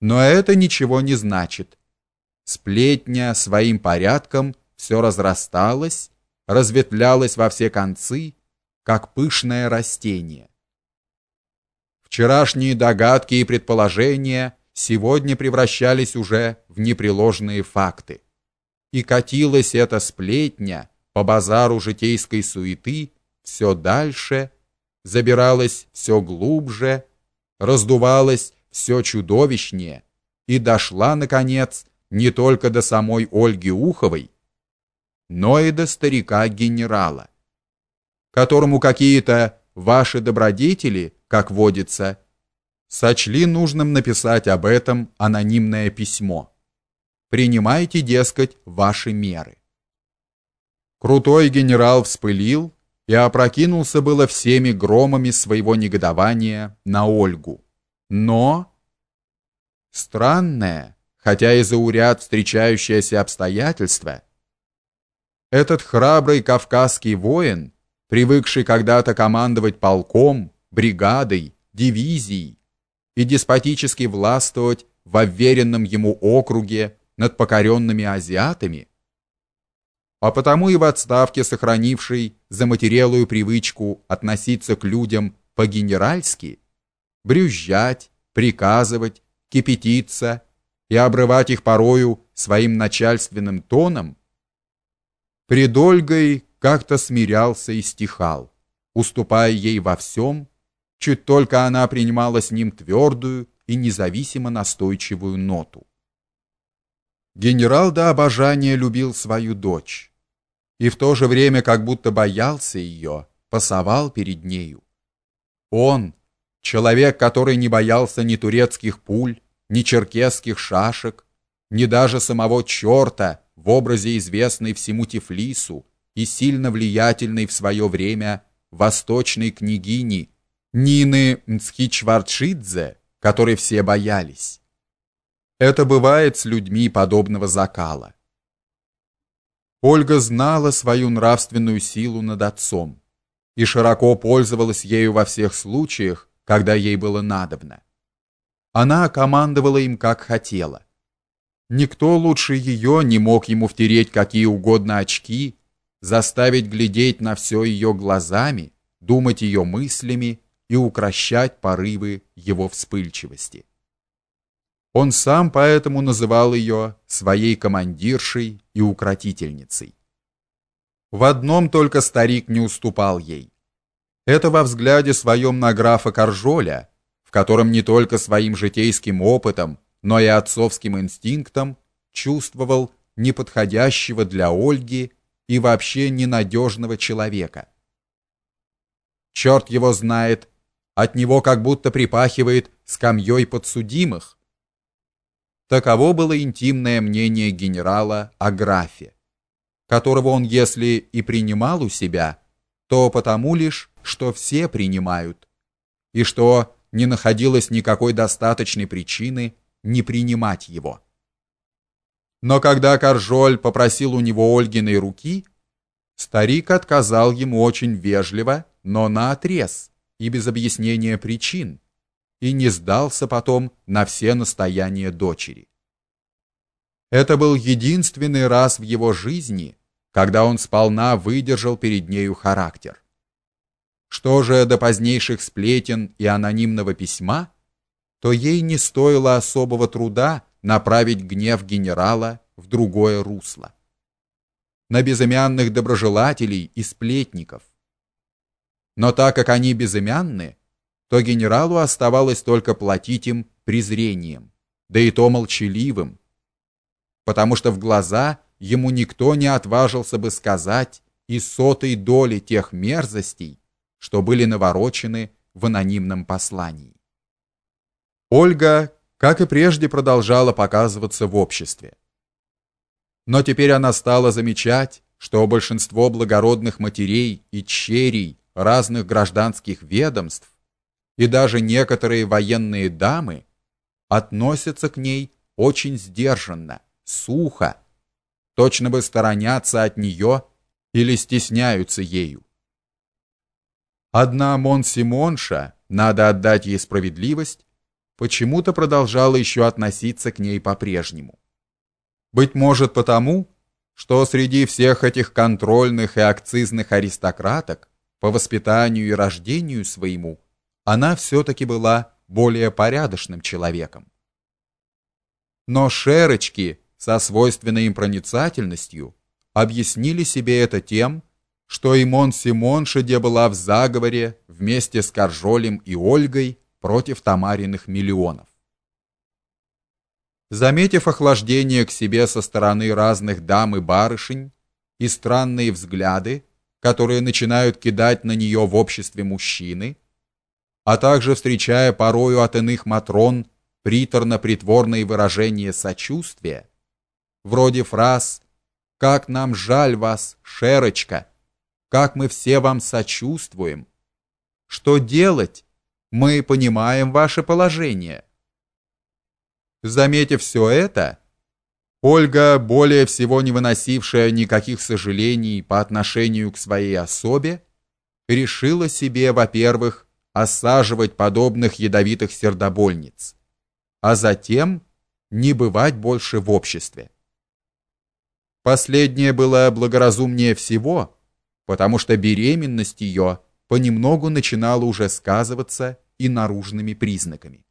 Но это ничего не значит. Сплетня своим порядком все разрасталась, разветвлялась во все концы, как пышное растение. Вчерашние догадки и предположения сегодня превращались уже в непреложные факты. И катилась эта сплетня по базару житейской суеты все дальше, забиралась все глубже, раздувалась все чудовищнее и дошла наконец не только до самой Ольги Уховой, но и до старика-генерала, которому какие-то ваши добродетели, как водится, сочли нужным написать об этом анонимное письмо. Принимайте, дескать, ваши меры. Крутой генерал вспылил и опрокинулся было всеми громами своего негодования на Ольгу. Но странное, хотя и зауряд встречающееся обстоятельство, этот храбрый кавказский воин, привыкший когда-то командовать полком, бригадой, дивизией и деспотически властвовать в уверенном ему округе над покоренными азиатами, а потому и в отставке сохранивший заматерелую привычку относиться к людям по-генеральски, брюзжать, приказывать, кипятиться и обрывать их порою своим начальственным тоном, пред Ольгой как-то смирялся и стихал, уступая ей во всем, чуть только она принимала с ним твердую и независимо настойчивую ноту. Генерал до обожания любил свою дочь и в то же время как будто боялся ее, пасовал перед нею. Он, человек, который не боялся ни турецких пуль, ни черкесских шашек, ни даже самого черта в образе известной всему Тифлису и сильно влиятельной в свое время восточной княгини Нины Мцхичварчидзе, которой все боялись. Это бывает с людьми подобного закала. Ольга знала свою нравственную силу над отцом и широко пользовалась ею во всех случаях, когда ей было надобно. Она командовала им как хотела. Никто лучше ее не мог ему втереть какие угодно очки, заставить глядеть на все ее глазами, думать ее мыслями и укращать порывы его вспыльчивости. Он сам поэтому называл ее своей командиршей и укротительницей. В одном только старик не уступал ей. Это во взгляде своем на графа Каржоля, в котором не только своим житейским опытом, но и отцовским инстинктом чувствовал неподходящего для Ольги и вообще ненадежного человека. Черт его знает, от него как будто припахивает скамьей подсудимых, Таково было интимное мнение генерала о графе, которого он, если и принимал у себя, то потому лишь, что все принимают, и что не находилось никакой достаточной причины не принимать его. Но когда Каржоль попросил у него Ольгиной руки, старик отказал ему очень вежливо, но наотрез и без объяснения причин и не сдался потом на все настояния дочери. Это был единственный раз в его жизни, когда он сполна выдержал перед нею характер. Что же до позднейших сплетен и анонимного письма, то ей не стоило особого труда направить гнев генерала в другое русло. На безымянных доброжелателей и сплетников. Но так как они безымянны, то генералу оставалось только платить им презрением, да и то молчаливым, потому что в глаза ему никто не отважился бы сказать и сотой доли тех мерзостей, что были наворочены в анонимном послании. Ольга, как и прежде, продолжала показываться в обществе. Но теперь она стала замечать, что большинство благородных матерей и черей разных гражданских ведомств и даже некоторые военные дамы относятся к ней очень сдержанно, сухо, точно бы сторонятся от нее или стесняются ею. Одна Мон Симонша, надо отдать ей справедливость, почему-то продолжала еще относиться к ней по-прежнему. Быть может потому, что среди всех этих контрольных и акцизных аристократок по воспитанию и рождению своему она все-таки была более порядочным человеком. Но шерочки со свойственной им проницательностью объяснили себе это тем, что Имон Симоншеде была в заговоре вместе с Каржолем и Ольгой против Тамариных миллионов. Заметив охлаждение к себе со стороны разных дам и барышень и странные взгляды, которые начинают кидать на нее в обществе мужчины, а также встречая порою от иных матрон приторно-притворные выражения сочувствия, вроде фраз «Как нам жаль вас, Шерочка! Как мы все вам сочувствуем! Что делать? Мы понимаем ваше положение!» Заметив все это, Ольга, более всего не выносившая никаких сожалений по отношению к своей особе, решила себе, во-первых, осаживать подобных ядовитых сердобольниц, а затем не бывать больше в обществе. Последнее было благоразумнее всего, потому что беременность ее понемногу начинала уже сказываться и наружными признаками.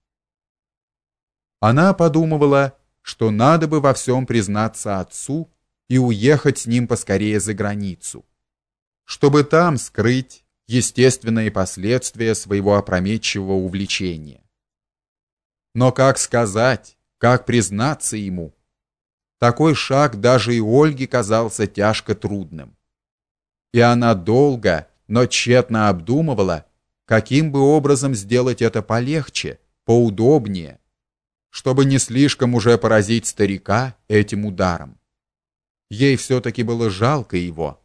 Она подумывала, что надо бы во всем признаться отцу и уехать с ним поскорее за границу, чтобы там скрыть естественные последствия своего опрометчивого увлечения. Но как сказать, как признаться ему? Такой шаг даже и Ольге казался тяжко трудным. И она долго, но тщетно обдумывала, каким бы образом сделать это полегче, поудобнее, чтобы не слишком уже поразить старика этим ударом. Ей все таки было жалко его